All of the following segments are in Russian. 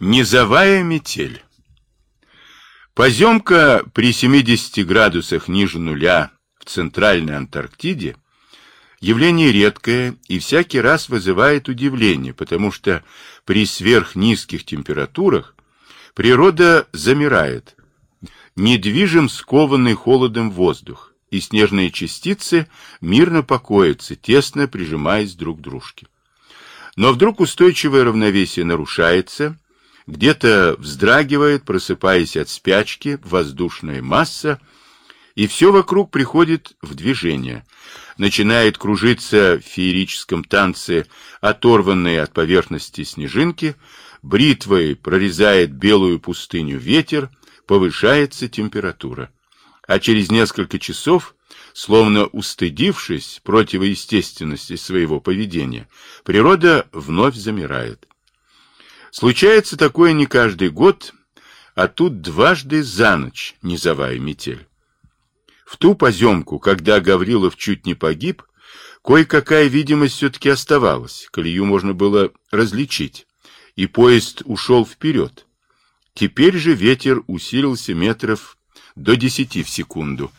Низовая метель. Поземка при 70 градусах ниже нуля в Центральной Антарктиде явление редкое и всякий раз вызывает удивление, потому что при сверхнизких температурах природа замирает, недвижим скованный холодом воздух, и снежные частицы мирно покоятся, тесно прижимаясь друг к дружке. Но вдруг устойчивое равновесие нарушается, где-то вздрагивает, просыпаясь от спячки, воздушная масса, и все вокруг приходит в движение. Начинает кружиться в феерическом танце оторванные от поверхности снежинки, бритвой прорезает белую пустыню ветер, повышается температура. А через несколько часов, словно устыдившись противоестественности своего поведения, природа вновь замирает. Случается такое не каждый год, а тут дважды за ночь низовая метель. В ту поземку, когда Гаврилов чуть не погиб, кое-какая видимость все-таки оставалась, колею можно было различить, и поезд ушел вперед. Теперь же ветер усилился метров до десяти в секунду,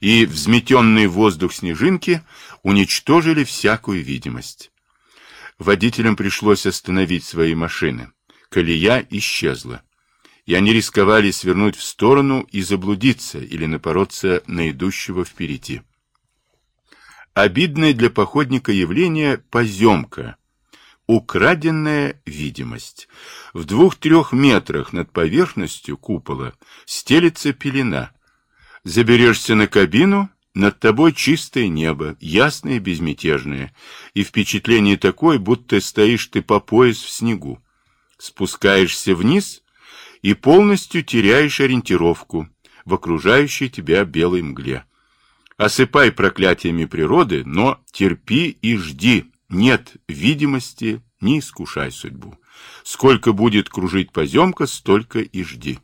и взметенный воздух снежинки уничтожили всякую видимость. Водителям пришлось остановить свои машины. Колея исчезла. И они рисковали свернуть в сторону и заблудиться или напороться на идущего впереди. Обидное для походника явление – поземка. Украденная видимость. В двух-трех метрах над поверхностью купола стелится пелена. Заберешься на кабину – над тобой чистое небо, ясное и безмятежное, и впечатление такое, будто стоишь ты по пояс в снегу. Спускаешься вниз и полностью теряешь ориентировку в окружающей тебя белой мгле. Осыпай проклятиями природы, но терпи и жди. Нет видимости, не искушай судьбу. Сколько будет кружить поземка, столько и жди.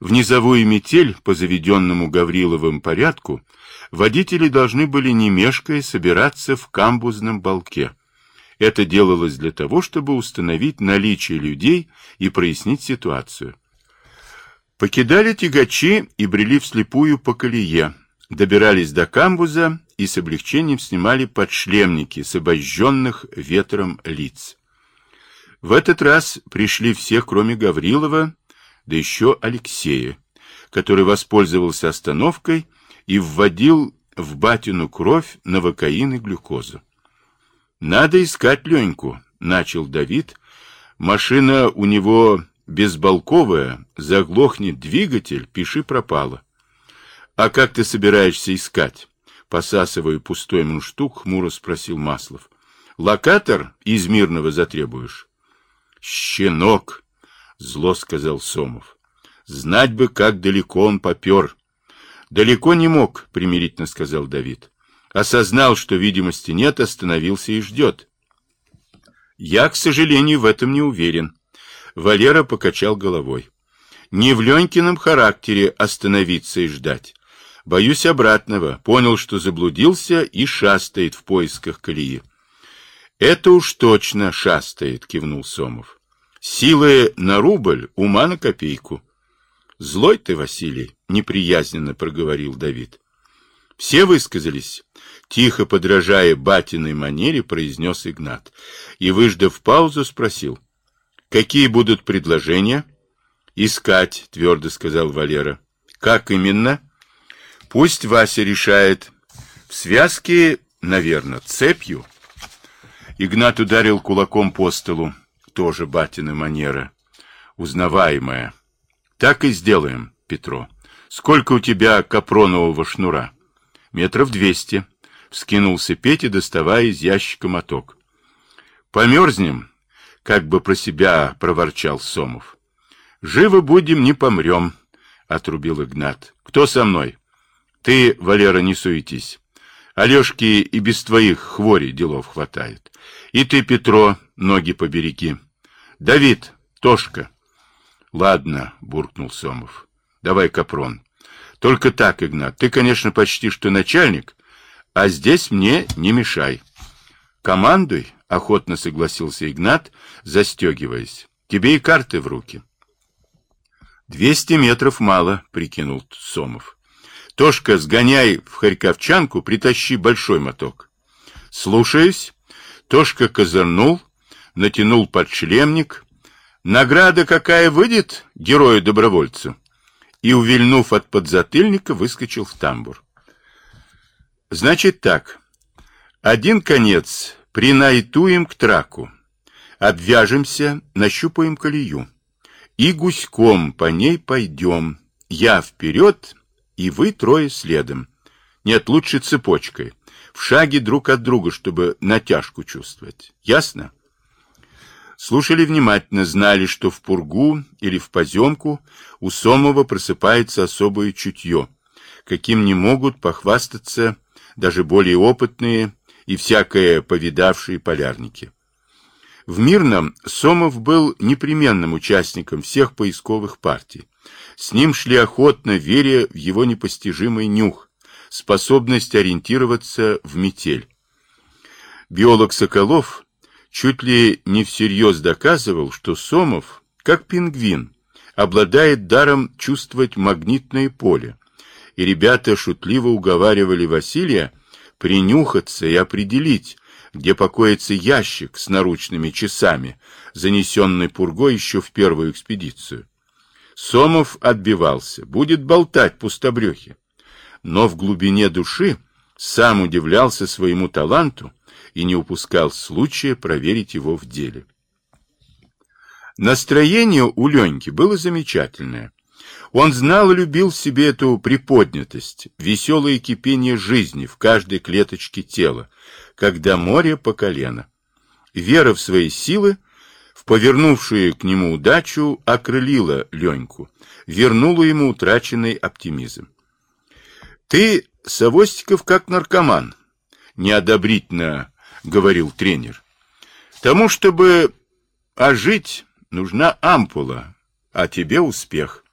В низовую метель по заведенному Гавриловым порядку водители должны были не мешкая собираться в камбузном балке. Это делалось для того, чтобы установить наличие людей и прояснить ситуацию. Покидали тягачи и брели вслепую по колее, добирались до камбуза и с облегчением снимали подшлемники с обожженных ветром лиц. В этот раз пришли все, кроме Гаврилова, да еще Алексея, который воспользовался остановкой и вводил в батину кровь новокаин и глюкозу. «Надо искать Леньку», — начал Давид. «Машина у него безбалковая, заглохнет двигатель, пиши пропало». «А как ты собираешься искать?» Посасывая пустой мундштук, хмуро спросил Маслов. «Локатор из Мирного затребуешь?» «Щенок!» — зло сказал Сомов. «Знать бы, как далеко он попер». «Далеко не мог», — примирительно сказал Давид. Осознал, что видимости нет, остановился и ждет. Я, к сожалению, в этом не уверен. Валера покачал головой. Не в Ленькином характере остановиться и ждать. Боюсь обратного. Понял, что заблудился и шастает в поисках колеи. Это уж точно шастает, кивнул Сомов. Силы на рубль, ума на копейку. Злой ты, Василий, неприязненно проговорил Давид. Все высказались. Тихо подражая батиной манере, произнес Игнат. И, выждав паузу, спросил. Какие будут предложения? Искать, твердо сказал Валера. Как именно? Пусть Вася решает. В связке, наверное, цепью. Игнат ударил кулаком по столу тоже батина манера. Узнаваемая. Так и сделаем, Петро. Сколько у тебя капронового шнура? Метров двести. Вскинулся Петя, доставая из ящика моток. Померзнем, как бы про себя проворчал Сомов. Живы будем, не помрем, отрубил Игнат. Кто со мной? Ты, Валера, не суетись. Алешки и без твоих хвори делов хватает. И ты, Петро, ноги побереги. Давид, Тошка. Ладно, буркнул Сомов. Давай капрон. Только так, Игнат. Ты, конечно, почти что начальник, а здесь мне не мешай. Командуй, охотно согласился Игнат, застегиваясь. Тебе и карты в руки. Двести метров мало, прикинул Сомов. Тошка, сгоняй в Харьковчанку, притащи большой моток. Слушаюсь. Тошка козырнул, натянул подшлемник. Награда какая выйдет герою-добровольцу? И, увильнув от подзатыльника, выскочил в тамбур. Значит так. Один конец принайтуем к траку. Обвяжемся, нащупаем колею. И гуськом по ней пойдем. Я вперед, и вы трое следом. Нет, лучше цепочкой. В шаге друг от друга, чтобы натяжку чувствовать. Ясно? Слушали внимательно, знали, что в пургу или в поземку у Сомова просыпается особое чутье, каким не могут похвастаться даже более опытные и всякое повидавшие полярники. В Мирном Сомов был непременным участником всех поисковых партий. С ним шли охотно, веря в его непостижимый нюх, способность ориентироваться в метель. Биолог Соколов чуть ли не всерьез доказывал, что Сомов, как пингвин, обладает даром чувствовать магнитное поле, и ребята шутливо уговаривали Василия принюхаться и определить, где покоится ящик с наручными часами, занесенный Пургой еще в первую экспедицию. Сомов отбивался, будет болтать пустобрехи. Но в глубине души сам удивлялся своему таланту и не упускал случая проверить его в деле. Настроение у Леньки было замечательное. Он знал и любил в себе эту приподнятость, веселое кипение жизни в каждой клеточке тела, когда море по колено. Вера в свои силы, в повернувшую к нему удачу, окрылила Леньку, вернула ему утраченный оптимизм. «Ты, Савостиков, как наркоман», — неодобрительно говорил тренер. «Тому, чтобы ожить, нужна ампула, а тебе успех».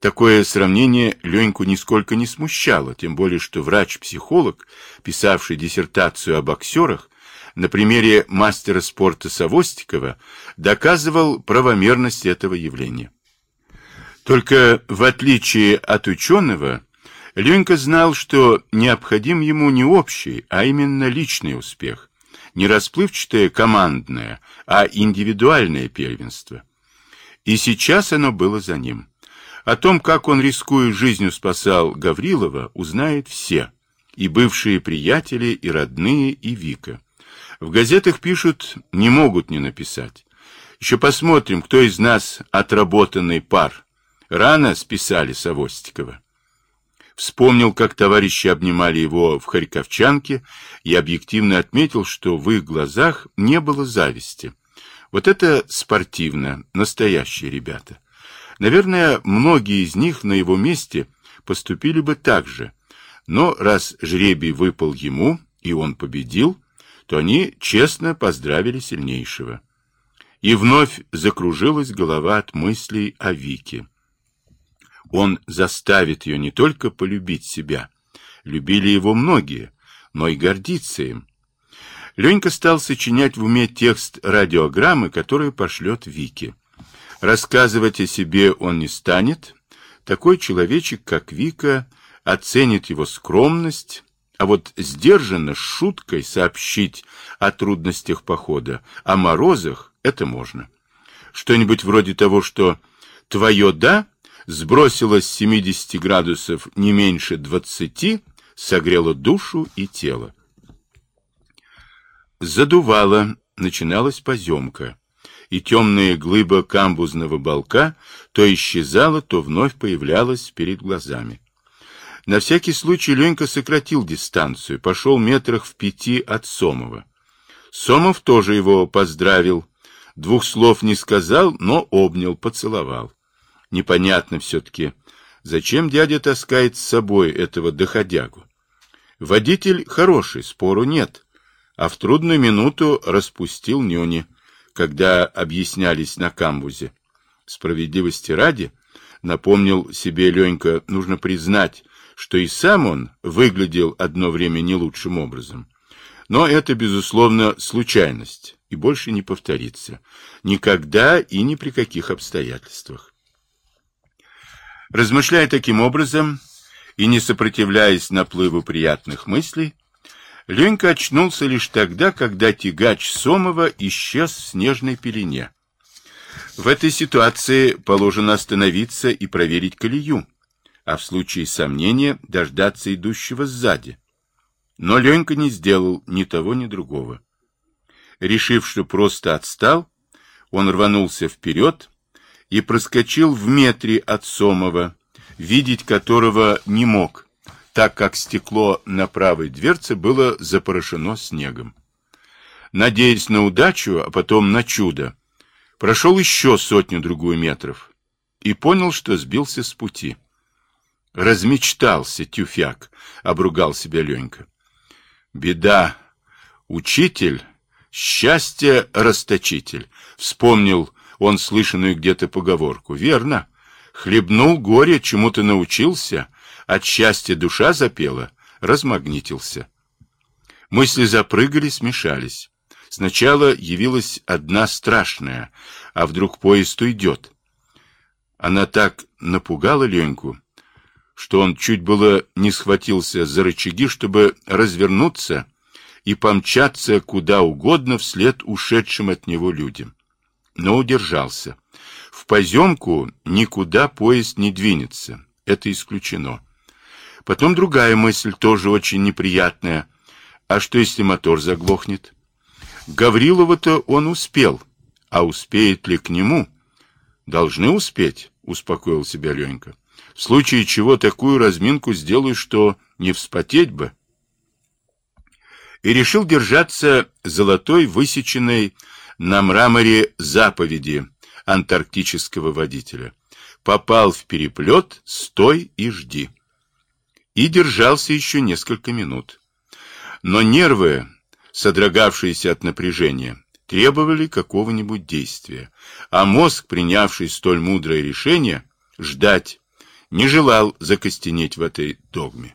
Такое сравнение Леньку нисколько не смущало, тем более что врач-психолог, писавший диссертацию о боксерах, на примере мастера спорта Савостикова доказывал правомерность этого явления. Только в отличие от ученого, Ленька знал, что необходим ему не общий, а именно личный успех, не расплывчатое командное, а индивидуальное первенство. И сейчас оно было за ним. О том, как он, рискуя жизнью, спасал Гаврилова, узнают все, и бывшие приятели, и родные, и Вика. В газетах пишут, не могут не написать. Еще посмотрим, кто из нас отработанный пар. Рано списали Савостикова. Вспомнил, как товарищи обнимали его в Харьковчанке и объективно отметил, что в их глазах не было зависти. Вот это спортивно, настоящие ребята. Наверное, многие из них на его месте поступили бы так же. Но раз жребий выпал ему, и он победил, то они честно поздравили сильнейшего. И вновь закружилась голова от мыслей о Вике. Он заставит ее не только полюбить себя, любили его многие, но и гордиться им. Ленька стал сочинять в уме текст радиограммы, которую пошлет Вике. Рассказывать о себе он не станет. Такой человечек, как Вика, оценит его скромность, а вот сдержанно, с шуткой сообщить о трудностях похода, о морозах — это можно. Что-нибудь вроде того, что «твое «да» сбросило с 70 градусов не меньше 20, согрело душу и тело. Задувало, начиналась поземка и темная глыба камбузного балка то исчезала, то вновь появлялась перед глазами. На всякий случай Ленька сократил дистанцию, пошел метрах в пяти от Сомова. Сомов тоже его поздравил, двух слов не сказал, но обнял, поцеловал. Непонятно все-таки, зачем дядя таскает с собой этого доходягу. Водитель хороший, спору нет, а в трудную минуту распустил нюни когда объяснялись на камбузе. Справедливости ради, напомнил себе Ленька, нужно признать, что и сам он выглядел одно время не лучшим образом. Но это, безусловно, случайность, и больше не повторится. Никогда и ни при каких обстоятельствах. Размышляя таким образом и не сопротивляясь наплыву приятных мыслей, Ленька очнулся лишь тогда, когда тягач Сомова исчез в снежной пелене. В этой ситуации положено остановиться и проверить колею, а в случае сомнения дождаться идущего сзади. Но Ленька не сделал ни того, ни другого. Решив, что просто отстал, он рванулся вперед и проскочил в метре от Сомова, видеть которого не мог, так как стекло на правой дверце было запорошено снегом. Надеясь на удачу, а потом на чудо, прошел еще сотню-другую метров и понял, что сбился с пути. Размечтался тюфяк, обругал себя Ленька. Беда. Учитель, счастье расточитель. Вспомнил он слышанную где-то поговорку. Верно. Хлебнул горе, чему-то научился, от счастья душа запела, размагнитился. Мысли запрыгали, смешались. Сначала явилась одна страшная, а вдруг поезд уйдет. Она так напугала Леньку, что он чуть было не схватился за рычаги, чтобы развернуться и помчаться куда угодно вслед ушедшим от него людям. Но удержался. В поземку никуда поезд не двинется. Это исключено. Потом другая мысль, тоже очень неприятная. А что, если мотор заглохнет? Гаврилова-то он успел. А успеет ли к нему? Должны успеть, успокоил себя Ленька. В случае чего такую разминку сделаю, что не вспотеть бы. И решил держаться золотой, высеченной на мраморе заповеди антарктического водителя. Попал в переплет, стой и жди. И держался еще несколько минут. Но нервы, содрогавшиеся от напряжения, требовали какого-нибудь действия, а мозг, принявший столь мудрое решение, ждать, не желал закостенеть в этой догме.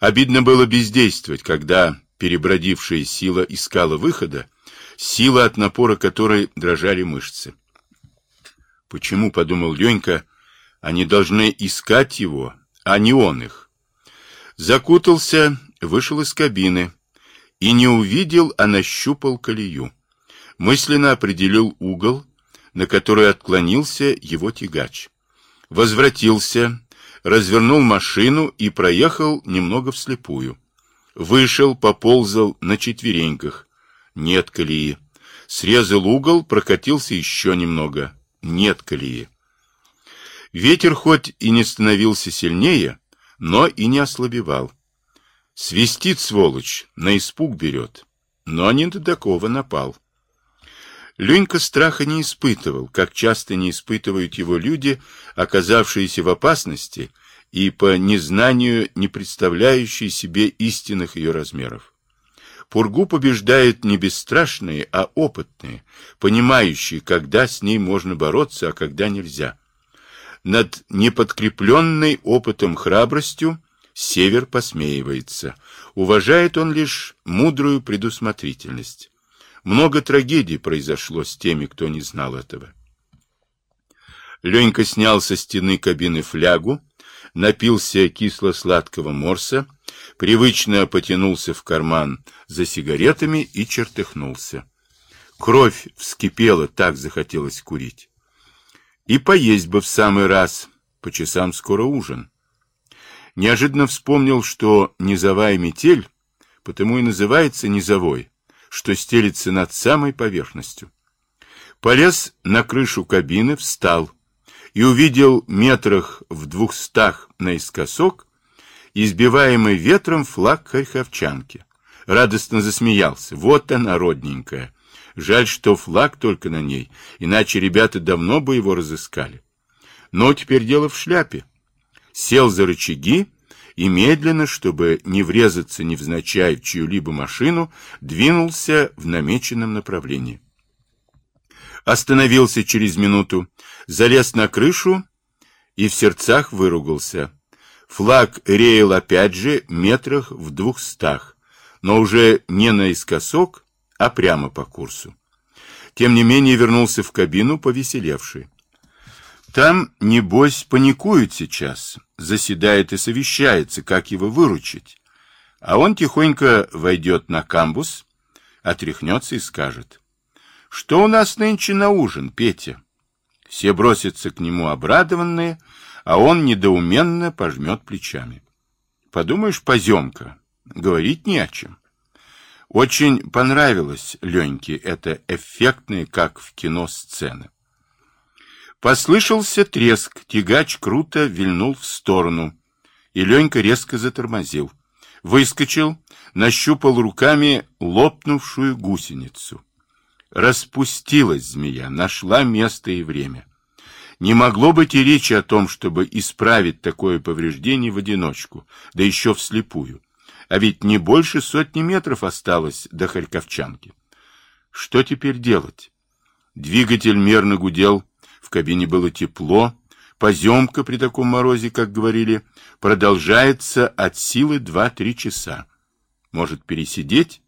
Обидно было бездействовать, когда перебродившая сила искала выхода, сила от напора которой дрожали мышцы. Почему, подумал Ленька, они должны искать его, а не он их? Закутался, вышел из кабины и не увидел, а нащупал колею. Мысленно определил угол, на который отклонился его тягач возвратился, развернул машину и проехал немного вслепую. Вышел, поползал на четвереньках. Нет колеи. Срезал угол, прокатился еще немного. Нет колеи. Ветер хоть и не становился сильнее, но и не ослабевал. Свистит, сволочь, на испуг берет. Но не до такого напал. Ленька страха не испытывал, как часто не испытывают его люди, оказавшиеся в опасности и по незнанию не представляющие себе истинных ее размеров. Пургу побеждают не бесстрашные, а опытные, понимающие, когда с ней можно бороться, а когда нельзя. Над неподкрепленной опытом храбростью север посмеивается. Уважает он лишь мудрую предусмотрительность. Много трагедий произошло с теми, кто не знал этого. Ленька снял со стены кабины флягу, напился кисло-сладкого морса, привычно потянулся в карман за сигаретами и чертыхнулся. Кровь вскипела, так захотелось курить. И поесть бы в самый раз, по часам скоро ужин. Неожиданно вспомнил, что низовая метель, потому и называется низовой, что стелится над самой поверхностью. Полез на крышу кабины, встал и увидел метрах в двухстах наискосок избиваемый ветром флаг Харьковчанки. Радостно засмеялся. Вот она, родненькая. Жаль, что флаг только на ней, иначе ребята давно бы его разыскали. Но теперь дело в шляпе. Сел за рычаги и медленно, чтобы не врезаться невзначай в чью-либо машину, двинулся в намеченном направлении. Остановился через минуту, залез на крышу и в сердцах выругался. Флаг реял опять же метрах в двухстах, но уже не наискосок, а прямо по курсу. Тем не менее вернулся в кабину повеселевший. Там, небось, паникуют сейчас, заседает и совещается, как его выручить. А он тихонько войдет на камбус, отряхнется и скажет. Что у нас нынче на ужин, Петя? Все бросятся к нему обрадованные, а он недоуменно пожмет плечами. Подумаешь, поземка, говорить не о чем. Очень понравилось Леньке это эффектная, как в кино, сцена. Послышался треск, тягач круто вильнул в сторону, и Ленька резко затормозил. Выскочил, нащупал руками лопнувшую гусеницу. Распустилась змея, нашла место и время. Не могло быть и речи о том, чтобы исправить такое повреждение в одиночку, да еще вслепую. А ведь не больше сотни метров осталось до Харьковчанки. Что теперь делать? Двигатель мерно гудел, в кабине было тепло, поземка при таком морозе, как говорили, продолжается от силы 2-3 часа. Может пересидеть?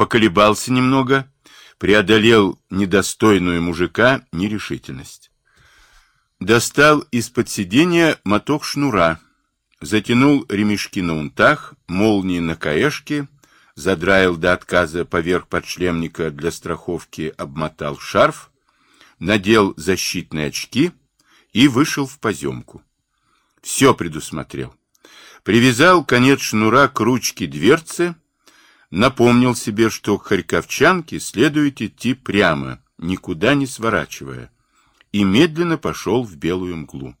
Поколебался немного, преодолел недостойную мужика нерешительность. Достал из-под сиденья моток шнура, затянул ремешки на унтах, молнии на каешке, задраил до отказа поверх подшлемника для страховки, обмотал шарф, надел защитные очки и вышел в поземку. Все предусмотрел. Привязал конец шнура к ручке дверцы, напомнил себе, что к Харьковчанке следует идти прямо, никуда не сворачивая, и медленно пошел в белую мглу.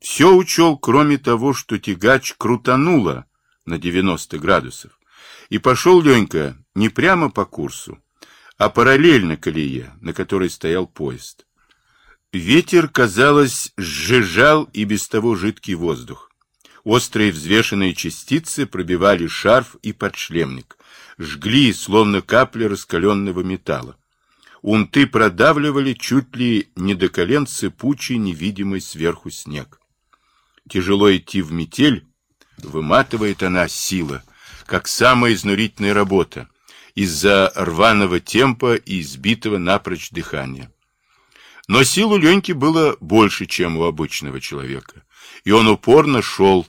Все учел, кроме того, что тягач крутануло на 90 градусов, и пошел Ленька не прямо по курсу, а параллельно колее, на которой стоял поезд. Ветер, казалось, сжижал и без того жидкий воздух. Острые взвешенные частицы пробивали шарф и подшлемник, жгли, словно капли раскаленного металла. Унты продавливали чуть ли не до колен сыпучий, невидимый сверху снег. Тяжело идти в метель, выматывает она сила, как самая изнурительная работа, из-за рваного темпа и избитого напрочь дыхания. Но сил у Леньки было больше, чем у обычного человека, и он упорно шел,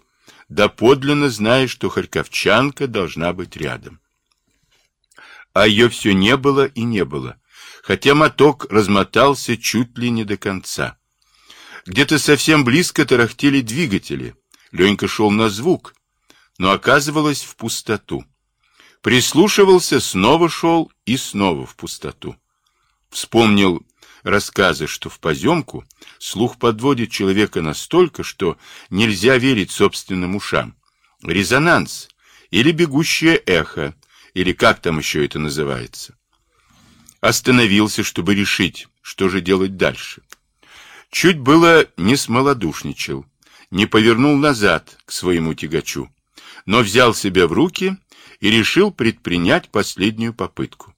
доподлинно зная, что харьковчанка должна быть рядом. А ее все не было и не было, хотя моток размотался чуть ли не до конца. Где-то совсем близко тарахтели двигатели. Ленька шел на звук, но оказывалось в пустоту. Прислушивался, снова шел и снова в пустоту. Вспомнил рассказы, что в поземку слух подводит человека настолько, что нельзя верить собственным ушам. Резонанс или бегущее эхо, или как там еще это называется. Остановился, чтобы решить, что же делать дальше. Чуть было не смолодушничал, не повернул назад к своему тягачу, но взял себя в руки и решил предпринять последнюю попытку.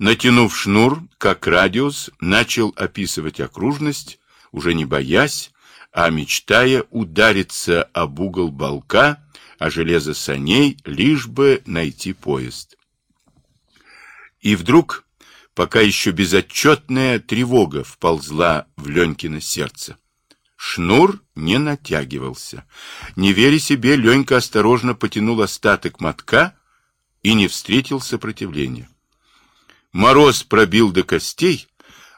Натянув шнур, как радиус, начал описывать окружность, уже не боясь, а мечтая удариться об угол балка, о железо саней, лишь бы найти поезд. И вдруг, пока еще безотчетная тревога вползла в Ленькино сердце. Шнур не натягивался. Не веря себе, Ленька осторожно потянул остаток мотка и не встретил сопротивления. Мороз пробил до костей,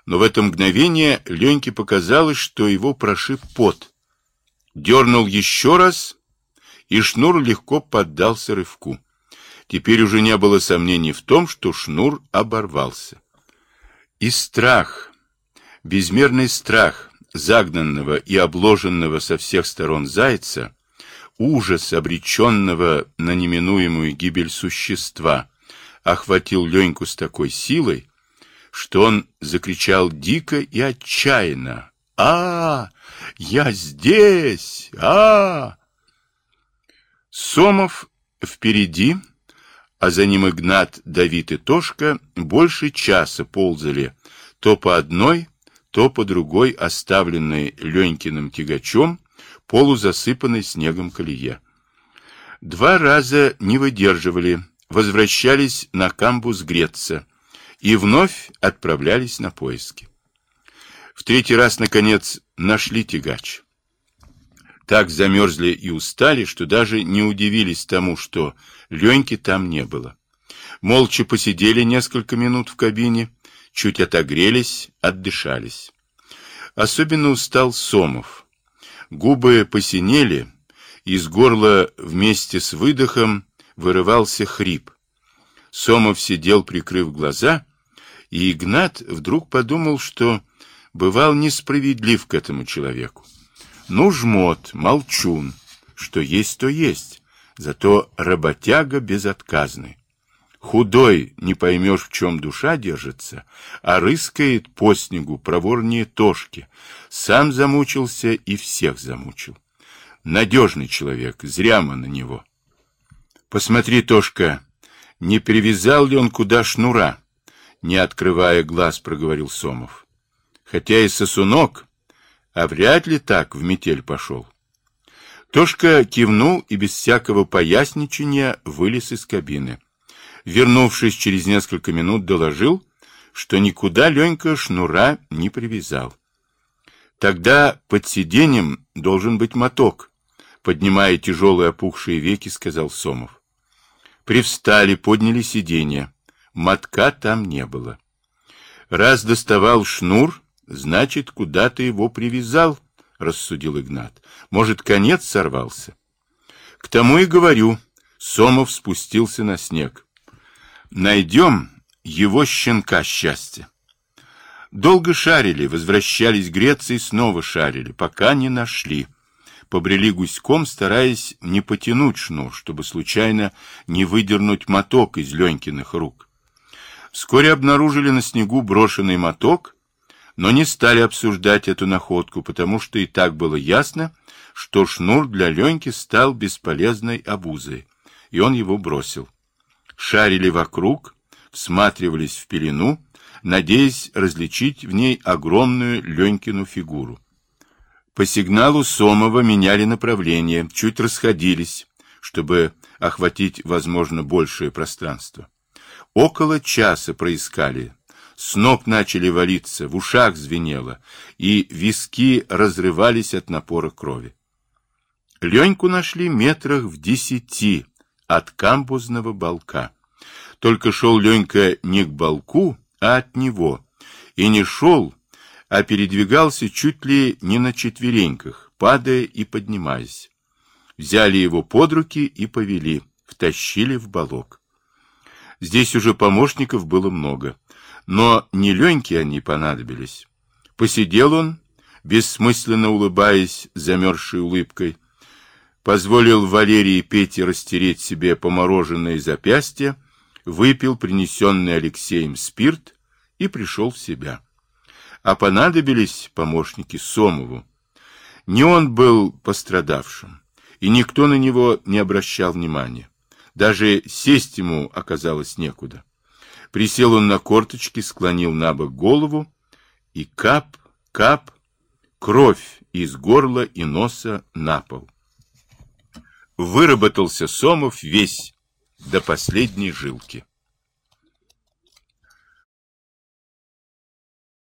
но в это мгновение Леньке показалось, что его прошиб пот. Дернул еще раз, и шнур легко поддался рывку. Теперь уже не было сомнений в том, что шнур оборвался. И страх, безмерный страх загнанного и обложенного со всех сторон зайца, ужас обреченного на неминуемую гибель существа — охватил Леньку с такой силой, что он закричал дико и отчаянно. «А, я здесь! А!» Сомов впереди, а за ним Игнат, Давид и Тошка больше часа ползали то по одной, то по другой оставленной Ленькиным тягачом, полузасыпанной снегом колее. Два раза не выдерживали, возвращались на камбус греться и вновь отправлялись на поиски. В третий раз, наконец, нашли тягач. Так замерзли и устали, что даже не удивились тому, что Леньки там не было. Молча посидели несколько минут в кабине, чуть отогрелись, отдышались. Особенно устал Сомов. Губы посинели, из горла вместе с выдохом вырывался хрип. Сомов сидел, прикрыв глаза, и Игнат вдруг подумал, что бывал несправедлив к этому человеку. Ну, жмот, молчун, что есть, то есть, зато работяга безотказный. Худой, не поймешь, в чем душа держится, а рыскает по снегу проворнее тошки. Сам замучился и всех замучил. Надежный человек, зря мы на него. Посмотри, Тошка, не привязал ли он куда шнура? Не открывая глаз, проговорил Сомов. Хотя и сосунок, а вряд ли так в метель пошел. Тошка кивнул и без всякого поясничания вылез из кабины вернувшись через несколько минут, доложил, что никуда Ленька шнура не привязал. Тогда под сиденьем должен быть моток, поднимая тяжелые опухшие веки, сказал Сомов. Привстали, подняли сиденье. Мотка там не было. Раз доставал шнур, значит, куда-то его привязал, рассудил Игнат. Может, конец сорвался? К тому и говорю. Сомов спустился на снег. Найдем его щенка счастья. Долго шарили, возвращались греться и снова шарили, пока не нашли. Побрели гуськом, стараясь не потянуть шнур, чтобы случайно не выдернуть моток из Ленькиных рук. Вскоре обнаружили на снегу брошенный моток, но не стали обсуждать эту находку, потому что и так было ясно, что шнур для Леньки стал бесполезной обузой, и он его бросил шарили вокруг, всматривались в пелену, надеясь различить в ней огромную Ленькину фигуру. По сигналу Сомова меняли направление, чуть расходились, чтобы охватить, возможно, большее пространство. Около часа проискали. С ног начали валиться, в ушах звенело, и виски разрывались от напора крови. Леньку нашли метрах в десяти от камбузного балка. Только шел Ленька не к балку, а от него. И не шел, а передвигался чуть ли не на четвереньках, падая и поднимаясь. Взяли его под руки и повели, втащили в балок. Здесь уже помощников было много, но не Леньке они понадобились. Посидел он, бессмысленно улыбаясь замерзшей улыбкой, позволил Валерии и Пете растереть себе помороженные запястья, выпил принесенный Алексеем спирт и пришел в себя. А понадобились помощники Сомову. Не он был пострадавшим, и никто на него не обращал внимания. Даже сесть ему оказалось некуда. Присел он на корточки, склонил на бок голову, и кап, кап, кровь из горла и носа на пол выработался Сомов весь до последней жилки.